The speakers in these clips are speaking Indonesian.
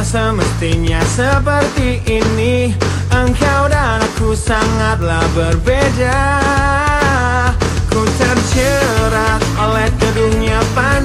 semestinya seperti ini. Engkau dan aku sangatlah berbeda. Ku terjerat oleh kedungnya pandang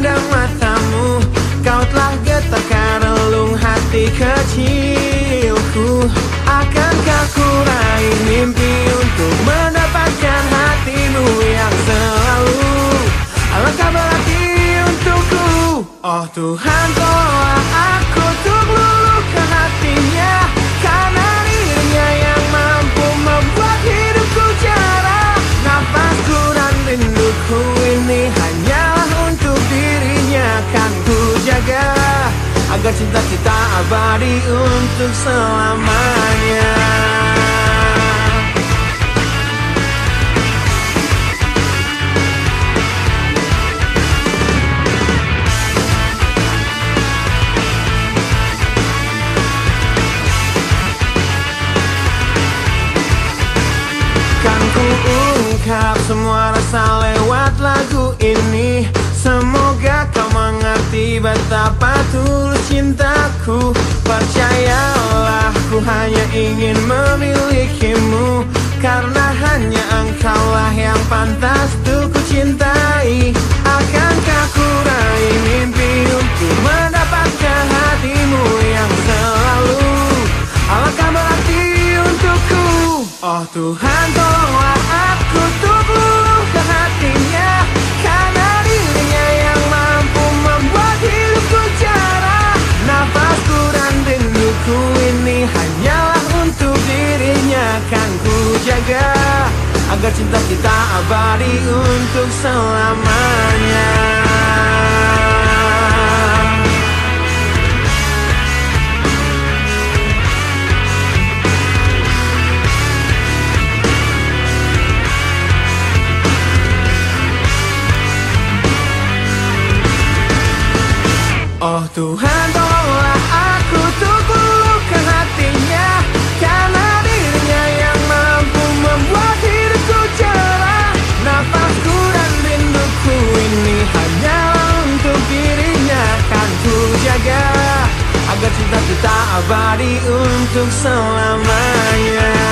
Oh Tuhan tolong aku untuk luluhkan hatinya. Karena dirinya yang mampu membuat hidupku cerah Nafasku dan rinduku ini hanyalah untuk dirinya. Kan ku jaga Agar cinta kita abadi untuk selamanya ungkap semua rasa lewat lagu ini. Semoga kau mengerti betapa tulus cintaku. Percayalah ku hanya ingin memilikimu. Karena hanya engkaulah yang pantas tuh ku cintai. Akankah ku raih mimpi untuk mendapatkan hatimu yang selalu? Alangkah berarti untukku. Oh Tuhan tolonglah aku agar cinta kita abadi untuk selamanya Oh Tuhan tolonglah aku untuk luluhkan hatinya Karena dirinya yang mampu membuat hidupku cerah. Nafasku dan rinduku ini hanyalah untuk dirinya. Kan ku jaga agar cinta kita abadi untuk selamanya